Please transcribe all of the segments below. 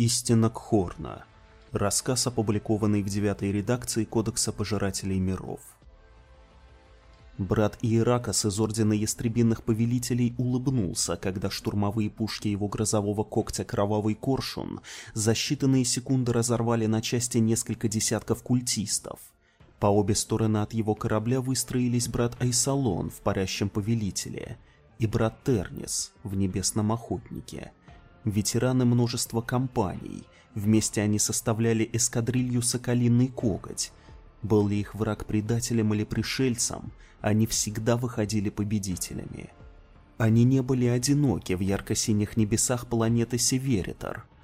Истина Кхорна. Рассказ, опубликованный в девятой редакции Кодекса Пожирателей Миров. Брат Иеракас из Ордена Ястребинных Повелителей улыбнулся, когда штурмовые пушки его грозового когтя Кровавый Коршун за считанные секунды разорвали на части несколько десятков культистов. По обе стороны от его корабля выстроились брат Айсалон в Парящем Повелителе и брат Тернис в Небесном Охотнике. Ветераны множества компаний, вместе они составляли эскадрилью Соколиный Коготь. Был ли их враг предателем или пришельцем, они всегда выходили победителями. Они не были одиноки в ярко-синих небесах планеты Северитор –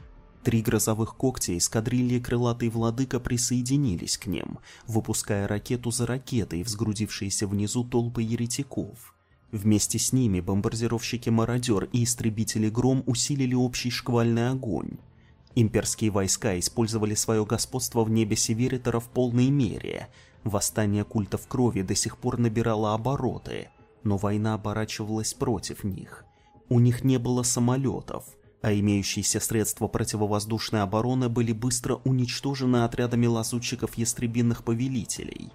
Три грозовых когтя эскадрильи крылатый владыка присоединились к ним, выпуская ракету за ракетой в сгрудившиеся внизу толпы еретиков. Вместе с ними бомбардировщики-мародер и истребители Гром усилили общий шквальный огонь. Имперские войска использовали свое господство в небе Северитора в полной мере. Восстание культов крови до сих пор набирало обороты, но война оборачивалась против них. У них не было самолетов, а имеющиеся средства противовоздушной обороны были быстро уничтожены отрядами лазутчиков ястребинных повелителей.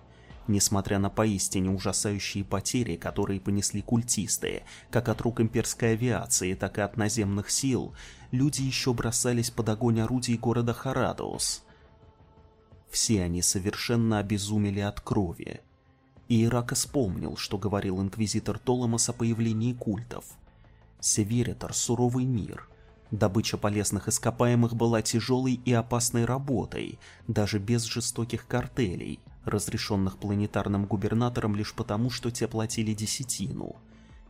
Несмотря на поистине ужасающие потери, которые понесли культисты, как от рук имперской авиации, так и от наземных сил, люди еще бросались под огонь орудий города Харадос. Все они совершенно обезумели от крови. И Ирака вспомнил, что говорил инквизитор Толомас о появлении культов. Северитор — суровый мир, Добыча полезных ископаемых была тяжелой и опасной работой, даже без жестоких картелей, разрешенных планетарным губернатором лишь потому, что те платили десятину.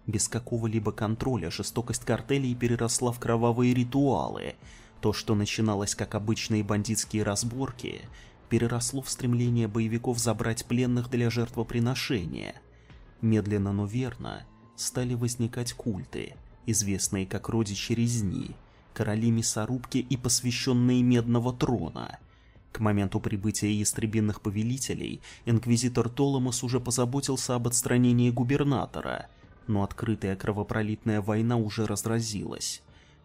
Без какого-либо контроля жестокость картелей переросла в кровавые ритуалы. То, что начиналось как обычные бандитские разборки, переросло в стремление боевиков забрать пленных для жертвоприношения. Медленно, но верно стали возникать культы, известные как родичи резни – короли мясорубки и посвященные Медного Трона. К моменту прибытия истребинных повелителей, инквизитор Толомас уже позаботился об отстранении губернатора, но открытая кровопролитная война уже разразилась.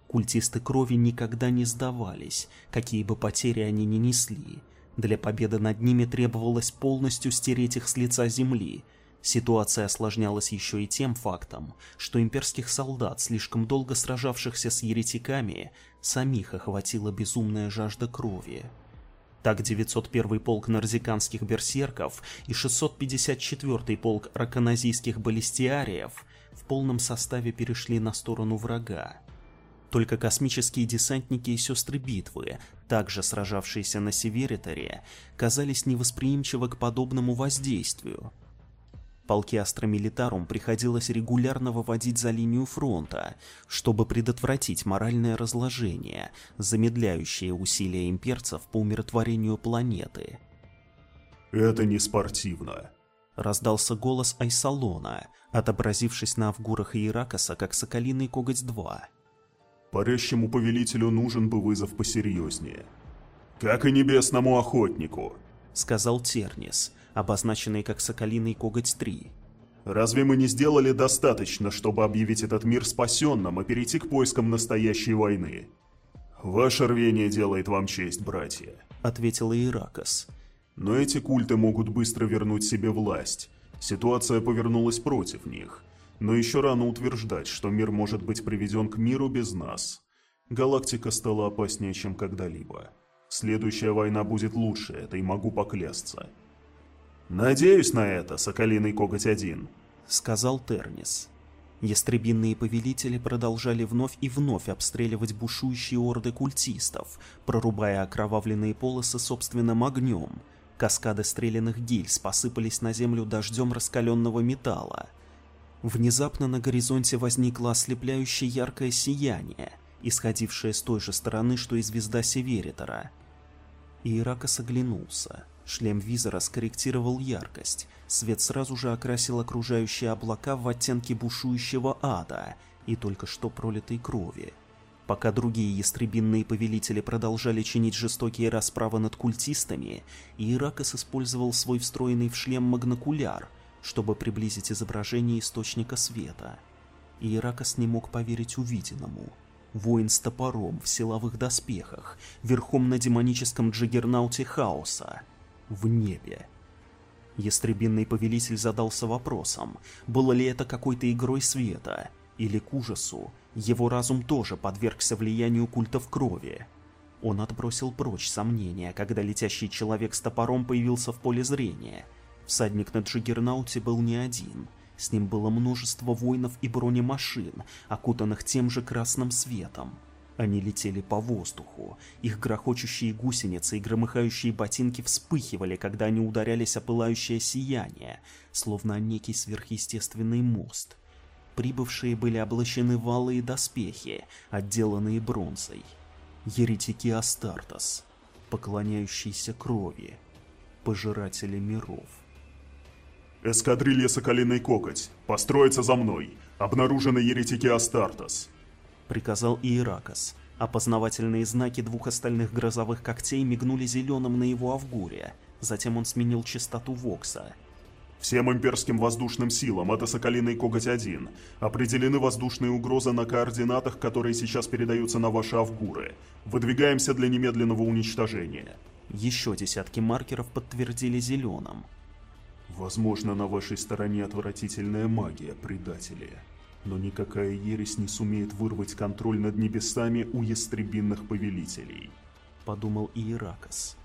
Культисты крови никогда не сдавались, какие бы потери они ни несли. Для победы над ними требовалось полностью стереть их с лица земли – Ситуация осложнялась еще и тем фактом, что имперских солдат, слишком долго сражавшихся с еретиками, самих охватила безумная жажда крови. Так 901 полк нарзиканских берсерков и 654 полк раконазийских баллистиариев в полном составе перешли на сторону врага. Только космические десантники и сестры битвы, также сражавшиеся на Севериторе, казались невосприимчивы к подобному воздействию – Полки Астра Милитарум приходилось регулярно выводить за линию фронта, чтобы предотвратить моральное разложение, замедляющее усилия имперцев по умиротворению планеты. «Это не спортивно», — раздался голос Айсалона, отобразившись на Авгурах Иракаса как Соколиный Коготь-2. «Парящему повелителю нужен бы вызов посерьезнее. Как и небесному охотнику», — сказал Тернис, обозначенный как Соколиный Коготь-3. «Разве мы не сделали достаточно, чтобы объявить этот мир спасенным и перейти к поискам настоящей войны?» «Ваше рвение делает вам честь, братья», — ответил Иракос. «Но эти культы могут быстро вернуть себе власть. Ситуация повернулась против них. Но еще рано утверждать, что мир может быть приведен к миру без нас. Галактика стала опаснее, чем когда-либо. Следующая война будет лучше, это и могу поклясться». «Надеюсь на это, Соколиный Коготь-1», — сказал Тернис. Ястребинные повелители продолжали вновь и вновь обстреливать бушующие орды культистов, прорубая окровавленные полосы собственным огнем. Каскады стрелянных гильз посыпались на землю дождем раскаленного металла. Внезапно на горизонте возникло ослепляющее яркое сияние, исходившее с той же стороны, что и звезда Северитора. Иракос оглянулся. Шлем визора скорректировал яркость. Свет сразу же окрасил окружающие облака в оттенки бушующего ада и только что пролитой крови. Пока другие ястребинные повелители продолжали чинить жестокие расправы над культистами, Иракос использовал свой встроенный в шлем магнокуляр, чтобы приблизить изображение источника света. Иракос не мог поверить увиденному. Воин с топором в силовых доспехах, верхом на демоническом джиггернауте хаоса. В небе. Ястребинный повелитель задался вопросом, было ли это какой-то игрой света, или к ужасу, его разум тоже подвергся влиянию культов крови. Он отбросил прочь сомнения, когда летящий человек с топором появился в поле зрения. Всадник на Джиггернауте был не один. С ним было множество воинов и бронемашин, окутанных тем же красным светом. Они летели по воздуху. Их грохочущие гусеницы и громыхающие ботинки вспыхивали, когда они ударялись о пылающее сияние, словно некий сверхъестественный мост. Прибывшие были облачены в алые доспехи, отделанные бронзой. Еретики Астартес, поклоняющиеся крови, пожиратели миров. «Эскадрилья Соколиный Кокоть, построиться за мной! Обнаружены еретики Астартес!» — приказал Иеракос. Опознавательные знаки двух остальных грозовых когтей мигнули зеленым на его авгуре. Затем он сменил частоту Вокса. «Всем имперским воздушным силам, это Соколиный Коготь-1. Определены воздушные угрозы на координатах, которые сейчас передаются на ваши авгуры. Выдвигаемся для немедленного уничтожения». Еще десятки маркеров подтвердили зеленым. «Возможно, на вашей стороне отвратительная магия, предатели», но никакая ересь не сумеет вырвать контроль над небесами у ястребинных повелителей. Подумал Иеракос.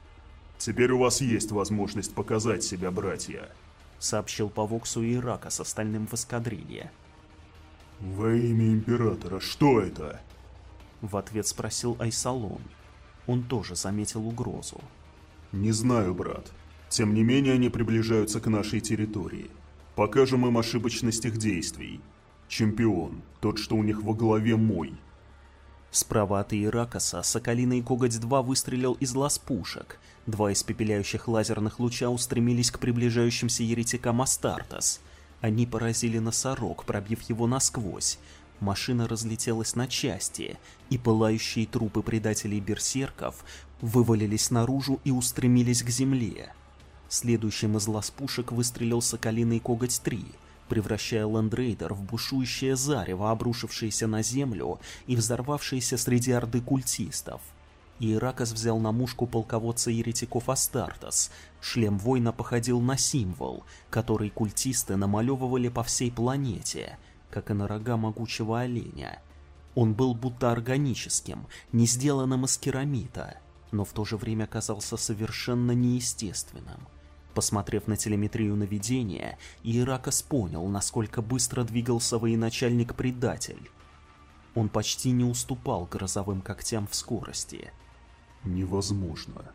Теперь у вас есть возможность показать себя, братья. Сообщил по Воксу Иеракос остальным в эскадрилье. Во имя Императора, что это? В ответ спросил Айсалон. Он тоже заметил угрозу. Не знаю, брат. Тем не менее, они приближаются к нашей территории. Покажем им ошибочность их действий. Чемпион, тот, что у них во главе мой. Справа от Иракоса Соколиный Коготь-2 выстрелил из лаз пушек. Два испепеляющих лазерных луча устремились к приближающимся еретикам Астартес. Они поразили носорог, пробив его насквозь. Машина разлетелась на части, и пылающие трупы предателей-берсерков вывалились наружу и устремились к земле. Следующим из лаз пушек выстрелил Соколиный Коготь-3 — превращая Лэндрейдер в бушующее зарево, обрушившееся на землю и взорвавшееся среди орды культистов. Иеракос взял на мушку полководца еретиков Астартес. Шлем воина походил на символ, который культисты намалевывали по всей планете, как и на рога могучего оленя. Он был будто органическим, не сделанным из керамита, но в то же время казался совершенно неестественным. Посмотрев на телеметрию наведения, Иеракос понял, насколько быстро двигался военачальник-предатель. Он почти не уступал грозовым когтям в скорости. Невозможно.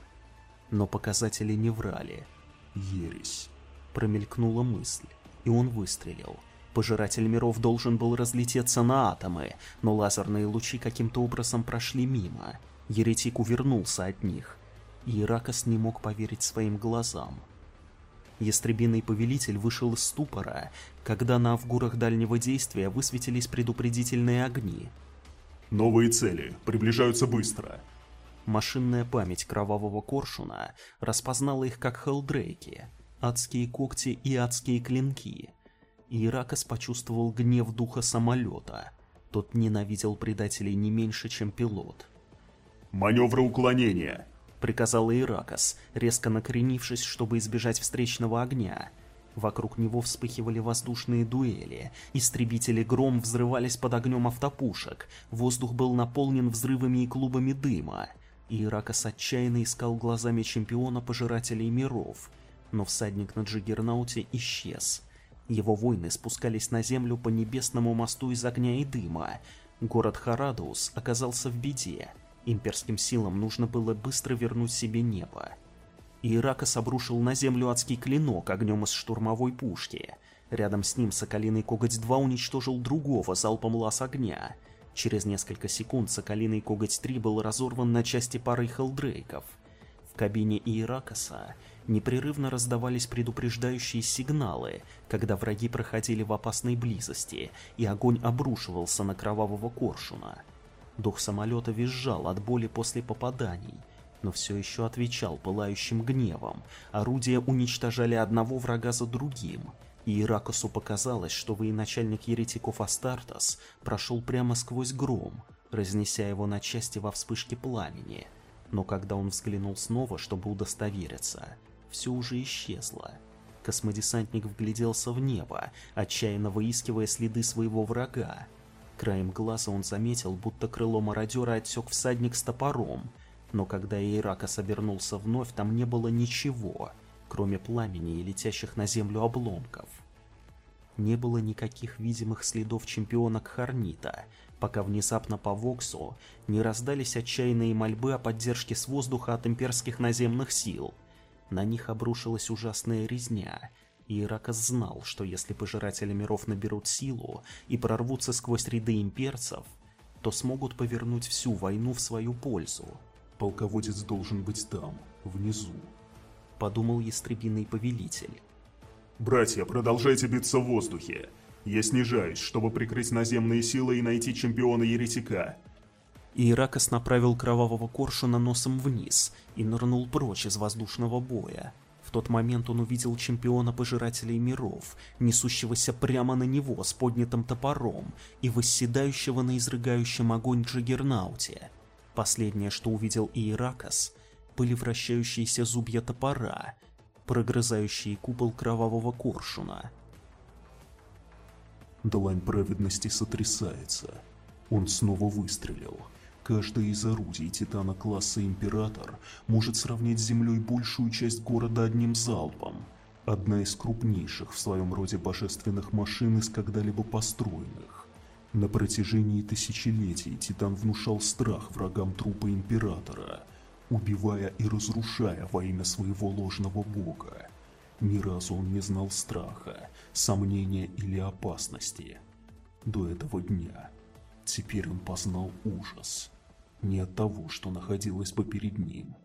Но показатели не врали. Ересь. Промелькнула мысль, и он выстрелил. Пожиратель миров должен был разлететься на атомы, но лазерные лучи каким-то образом прошли мимо. Еретик увернулся от них. Иеракос не мог поверить своим глазам. Ястребиный повелитель вышел из ступора, когда на авгурах дальнего действия высветились предупредительные огни. «Новые цели. Приближаются быстро». Машинная память кровавого коршуна распознала их как хелдрейки, адские когти и адские клинки. Иракос почувствовал гнев духа самолета. Тот ненавидел предателей не меньше, чем пилот. «Маневры уклонения!» — приказал Иракос, резко накренившись, чтобы избежать встречного огня. Вокруг него вспыхивали воздушные дуэли, истребители гром взрывались под огнем автопушек, воздух был наполнен взрывами и клубами дыма. Иракос отчаянно искал глазами чемпиона пожирателей миров, но всадник на Джиггернауте исчез. Его воины спускались на землю по небесному мосту из огня и дыма. Город Харадус оказался в беде. Имперским силам нужно было быстро вернуть себе небо. Иракос обрушил на землю адский клинок огнем из штурмовой пушки. Рядом с ним Соколиный Коготь-2 уничтожил другого залпом лаз огня. Через несколько секунд Соколиный Коготь-3 был разорван на части парой хелдрейков. В кабине Иеракоса непрерывно раздавались предупреждающие сигналы, когда враги проходили в опасной близости, и огонь обрушивался на кровавого коршуна. Дух самолета визжал от боли после попаданий, но все еще отвечал пылающим гневом. Орудия уничтожали одного врага за другим. И Иракосу показалось, что военачальник еретиков Астартес прошел прямо сквозь гром, разнеся его на части во вспышке пламени. Но когда он взглянул снова, чтобы удостовериться, все уже исчезло. Космодесантник вгляделся в небо, отчаянно выискивая следы своего врага. Краем глаза он заметил, будто крыло мародера отсек всадник с топором, но когда Эйракос обернулся вновь, там не было ничего, кроме пламени и летящих на землю обломков. Не было никаких видимых следов чемпиона Кхарнита, пока внезапно по Воксу не раздались отчаянные мольбы о поддержке с воздуха от имперских наземных сил. На них обрушилась ужасная резня, и Иракас знал, что если пожиратели миров наберут силу и прорвутся сквозь ряды имперцев, то смогут повернуть всю войну в свою пользу. «Полководец должен быть там, внизу», — подумал ястребиный повелитель. «Братья, продолжайте биться в воздухе. Я снижаюсь, чтобы прикрыть наземные силы и найти чемпиона еретика». Иракос направил кровавого коршуна носом вниз и нырнул прочь из воздушного боя. Тот момент он увидел чемпиона пожирателей миров, несущегося прямо на него с поднятым топором и восседающего на изрыгающем огонь Джаггернауте. Последнее, что увидел Иеракос, были вращающиеся зубья топора, прогрызающие купол кровавого коршуна. Длань праведности сотрясается. Он снова выстрелил. Каждое из орудий Титана класса Император может сравнять с землей большую часть города одним залпом. Одна из крупнейших в своем роде божественных машин из когда-либо построенных. На протяжении тысячелетий Титан внушал страх врагам трупа Императора – убивая и разрушая во имя своего ложного бога. Ни разу он не знал страха, сомнения или опасности. До этого дня. Теперь он познал ужас. Не от того, что находилось бы перед ним,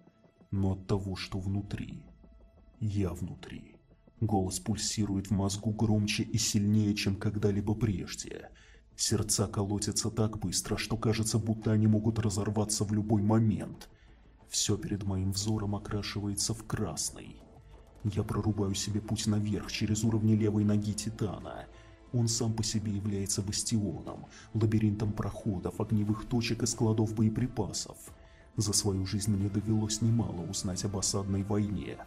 но от того, что внутри. Я внутри. Голос пульсирует в мозгу громче и сильнее, чем когда-либо прежде. Сердца колотятся так быстро, что кажется, будто они могут разорваться в любой момент – все перед моим взором окрашивается в красный. Я прорубаю себе путь наверх через уровни левой ноги Титана. Он сам по себе является бастионом, лабиринтом проходов, огневых точек и складов боеприпасов. За свою жизнь мне довелось немало узнать об осадной войне.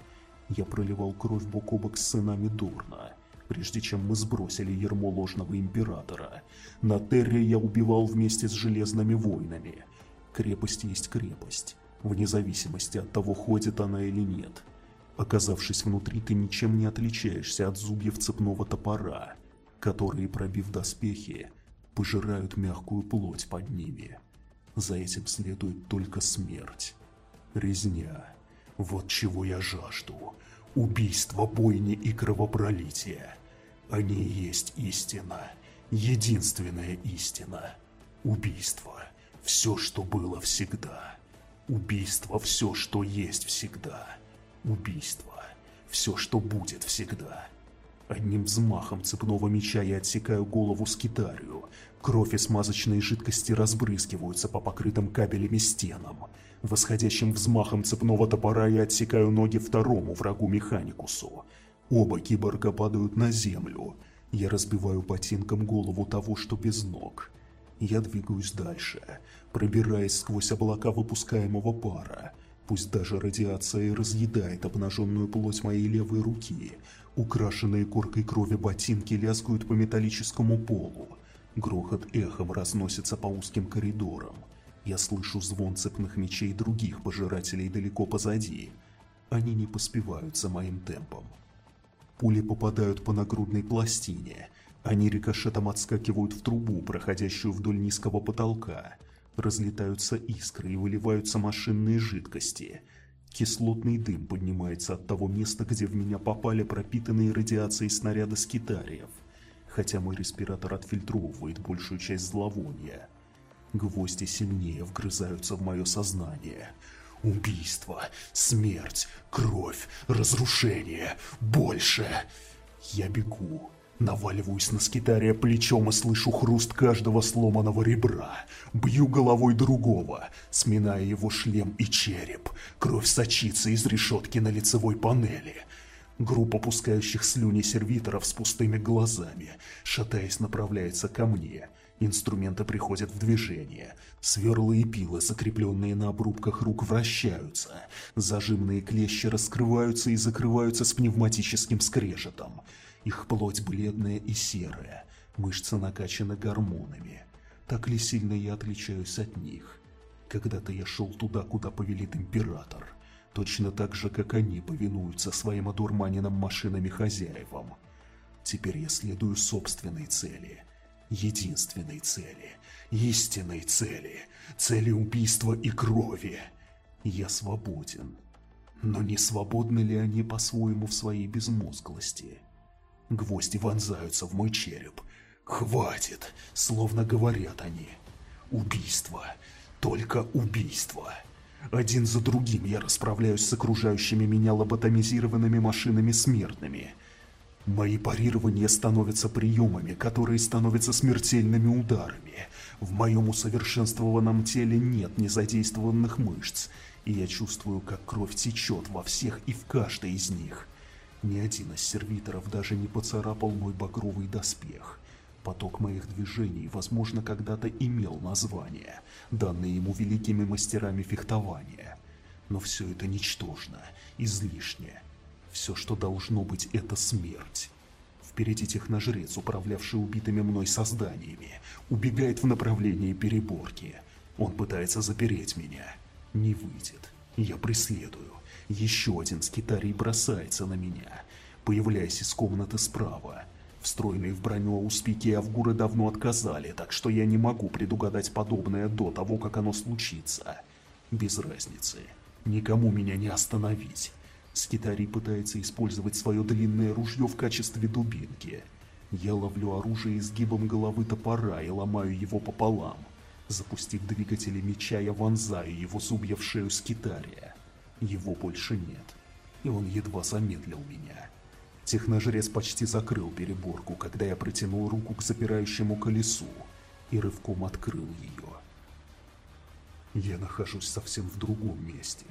Я проливал кровь бок о бок с сынами Дорна, прежде чем мы сбросили ермо ложного императора. На Терре я убивал вместе с Железными войнами. Крепость есть крепость вне зависимости от того, ходит она или нет. Оказавшись внутри, ты ничем не отличаешься от зубьев цепного топора, которые, пробив доспехи, пожирают мягкую плоть под ними. За этим следует только смерть. Резня. Вот чего я жажду. Убийство, бойни и кровопролитие. Они и есть истина. Единственная истина. Убийство. Все, что было всегда. Убийство – все, что есть всегда. Убийство – все, что будет всегда. Одним взмахом цепного меча я отсекаю голову скитарию. Кровь и смазочные жидкости разбрызгиваются по покрытым кабелями стенам. Восходящим взмахом цепного топора я отсекаю ноги второму врагу Механикусу. Оба киборга падают на землю. Я разбиваю ботинком голову того, что без ног. Я двигаюсь дальше, пробираясь сквозь облака выпускаемого пара. Пусть даже радиация разъедает обнаженную плоть моей левой руки. Украшенные коркой крови ботинки лязгают по металлическому полу. Грохот эхом разносится по узким коридорам. Я слышу звон цепных мечей других пожирателей далеко позади. Они не поспевают за моим темпом. Пули попадают по нагрудной пластине. Они рикошетом отскакивают в трубу, проходящую вдоль низкого потолка. Разлетаются искры и выливаются машинные жидкости. Кислотный дым поднимается от того места, где в меня попали пропитанные радиацией снаряды скитариев, хотя мой респиратор отфильтровывает большую часть зловония. Гвозди сильнее вгрызаются в мое сознание. Убийство, смерть, кровь, разрушение, больше. Я бегу, Наваливаюсь на скитария плечом и слышу хруст каждого сломанного ребра. Бью головой другого, сминая его шлем и череп. Кровь сочится из решетки на лицевой панели. Группа пускающих слюни сервиторов с пустыми глазами, шатаясь, направляется ко мне. Инструменты приходят в движение. Сверла и пилы, закрепленные на обрубках рук, вращаются. Зажимные клещи раскрываются и закрываются с пневматическим скрежетом. Их плоть бледная и серая, мышцы накачаны гормонами. Так ли сильно я отличаюсь от них? Когда-то я шел туда, куда повелит император. Точно так же, как они повинуются своим одурманенным машинами хозяевам. Теперь я следую собственной цели. Единственной цели. Истинной цели. Цели убийства и крови. Я свободен. Но не свободны ли они по-своему в своей безмозглости? Гвозди вонзаются в мой череп. Хватит, словно говорят они. Убийство. Только убийство. Один за другим я расправляюсь с окружающими меня лоботомизированными машинами смертными – Мои парирования становятся приемами, которые становятся смертельными ударами. В моем усовершенствованном теле нет незадействованных мышц, и я чувствую, как кровь течет во всех и в каждой из них. Ни один из сервиторов даже не поцарапал мой багровый доспех. Поток моих движений, возможно, когда-то имел название, данное ему великими мастерами фехтования. Но все это ничтожно, излишне, все, что должно быть, это смерть. Впереди техножрец, управлявший убитыми мной созданиями, убегает в направлении переборки. Он пытается запереть меня. Не выйдет. Я преследую. Еще один скитарий бросается на меня, появляясь из комнаты справа. Встроенные в броню ауспики и авгуры давно отказали, так что я не могу предугадать подобное до того, как оно случится. Без разницы. Никому меня не остановить. Скитарий пытается использовать свое длинное ружье в качестве дубинки. Я ловлю оружие изгибом головы топора и ломаю его пополам. Запустив двигатели меча, я вонзаю его зубья в шею скитария. Его больше нет, и он едва замедлил меня. Техножрец почти закрыл переборку, когда я протянул руку к запирающему колесу и рывком открыл ее. Я нахожусь совсем в другом месте.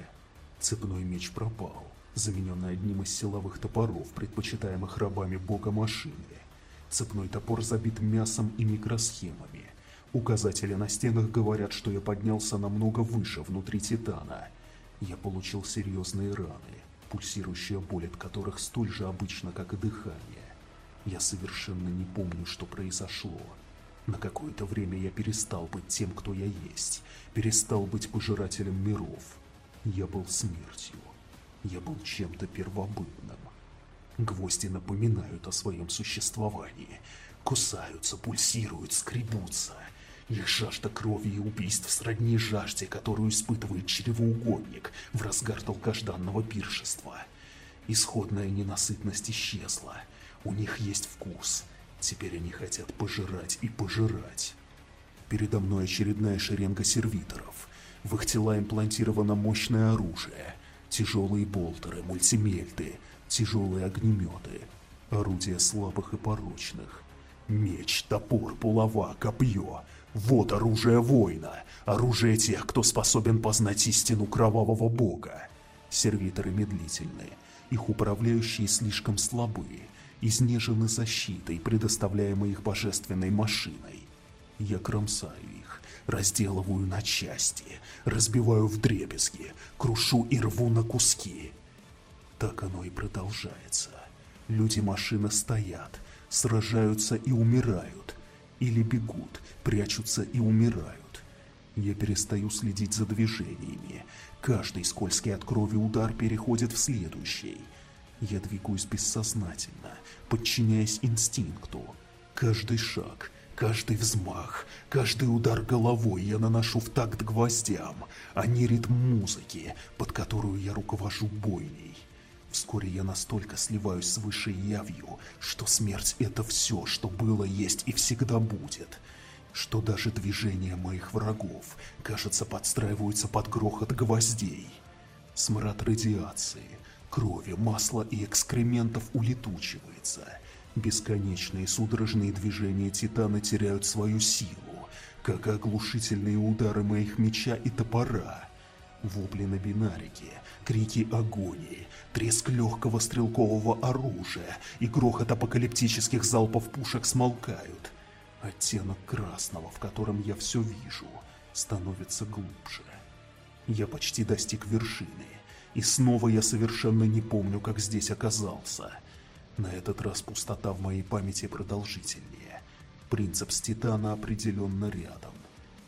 Цепной меч пропал замененный одним из силовых топоров, предпочитаемых рабами бога машины. Цепной топор забит мясом и микросхемами. Указатели на стенах говорят, что я поднялся намного выше внутри Титана. Я получил серьезные раны, пульсирующая боль от которых столь же обычно, как и дыхание. Я совершенно не помню, что произошло. На какое-то время я перестал быть тем, кто я есть, перестал быть пожирателем миров. Я был смертью. Я был чем-то первобытным. Гвозди напоминают о своем существовании. Кусаются, пульсируют, скребутся. Их жажда крови и убийств сродни жажде, которую испытывает чревоугодник в разгар долгожданного пиршества. Исходная ненасытность исчезла. У них есть вкус. Теперь они хотят пожирать и пожирать. Передо мной очередная шеренга сервиторов. В их тела имплантировано мощное оружие тяжелые болтеры, мультимельты, тяжелые огнеметы, орудия слабых и порочных. Меч, топор, булава, копье. Вот оружие воина, оружие тех, кто способен познать истину кровавого бога. Сервиторы медлительные, их управляющие слишком слабые, изнежены защитой, предоставляемой их божественной машиной. Я кромсаю разделываю на части, разбиваю в дребезги, крушу и рву на куски. Так оно и продолжается. Люди-машины стоят, сражаются и умирают, или бегут, прячутся и умирают. Я перестаю следить за движениями. Каждый скользкий от крови удар переходит в следующий. Я двигаюсь бессознательно, подчиняясь инстинкту. Каждый шаг, Каждый взмах, каждый удар головой я наношу в такт гвоздям, а не ритм музыки, под которую я руковожу бойней. Вскоре я настолько сливаюсь с высшей явью, что смерть — это все, что было, есть и всегда будет. Что даже движения моих врагов, кажется, подстраиваются под грохот гвоздей. Смрад радиации, крови, масла и экскрементов улетучивается — Бесконечные судорожные движения Титана теряют свою силу, как оглушительные удары моих меча и топора. Вопли на бинарике, крики агонии, треск легкого стрелкового оружия и грохот апокалиптических залпов пушек смолкают. Оттенок красного, в котором я все вижу, становится глубже. Я почти достиг вершины, и снова я совершенно не помню, как здесь оказался. На этот раз пустота в моей памяти продолжительнее. Принцип с Титана определенно рядом.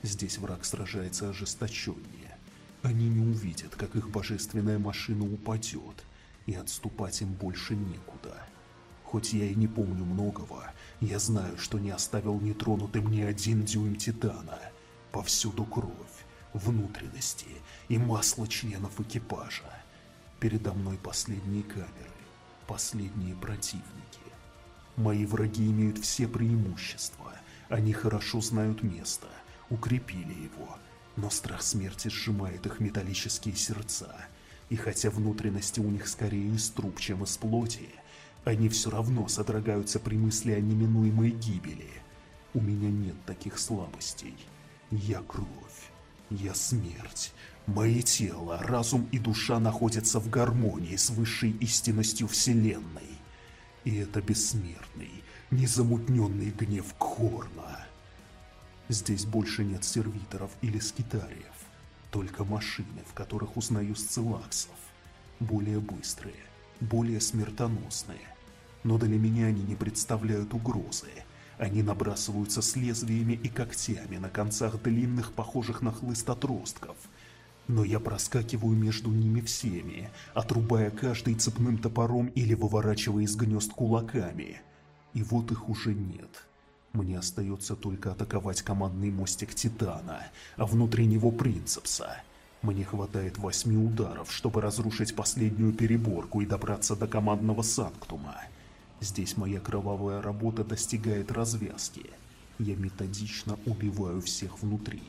Здесь враг сражается ожесточеннее. Они не увидят, как их божественная машина упадет, и отступать им больше некуда. Хоть я и не помню многого, я знаю, что не оставил нетронутым ни один дюйм Титана. Повсюду кровь, внутренности и масло членов экипажа. Передо мной последние камеры, последние противники. Мои враги имеют все преимущества. Они хорошо знают место, укрепили его. Но страх смерти сжимает их металлические сердца. И хотя внутренности у них скорее из труб, чем из плоти, они все равно содрогаются при мысли о неминуемой гибели. У меня нет таких слабостей. Я кровь. Я смерть. Мое тело, разум и душа находятся в гармонии с высшей истинностью Вселенной. И это бессмертный, незамутненный гнев Корна. Здесь больше нет сервиторов или скитариев, только машины, в которых узнаю сцилаксов. Более быстрые, более смертоносные. Но для меня они не представляют угрозы, они набрасываются с лезвиями и когтями на концах длинных, похожих на хлыст отростков. Но я проскакиваю между ними всеми, отрубая каждый цепным топором или выворачивая из гнезд кулаками. И вот их уже нет. Мне остается только атаковать командный мостик Титана, а внутри него Принцепса. Мне хватает восьми ударов, чтобы разрушить последнюю переборку и добраться до командного Санктума. Здесь моя кровавая работа достигает развязки. Я методично убиваю всех внутри,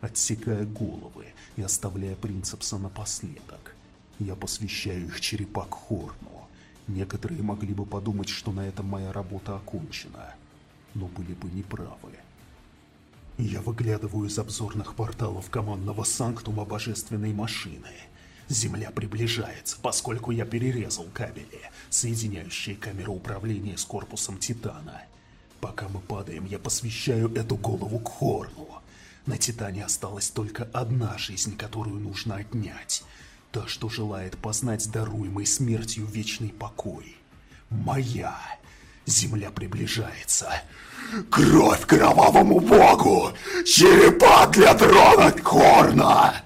отсекая головы и оставляя принцепса напоследок. Я посвящаю их черепа к Хорну. Некоторые могли бы подумать, что на этом моя работа окончена, но были бы неправы. Я выглядываю из обзорных порталов командного санктума божественной машины – Земля приближается, поскольку я перерезал кабели, соединяющие камеру управления с корпусом Титана. Пока мы падаем, я посвящаю эту голову к Хорну. На Титане осталась только одна жизнь, которую нужно отнять. Та, что желает познать даруемый смертью вечный покой. Моя. Земля приближается. Кровь кровавому богу! Черепа для дрона Корна!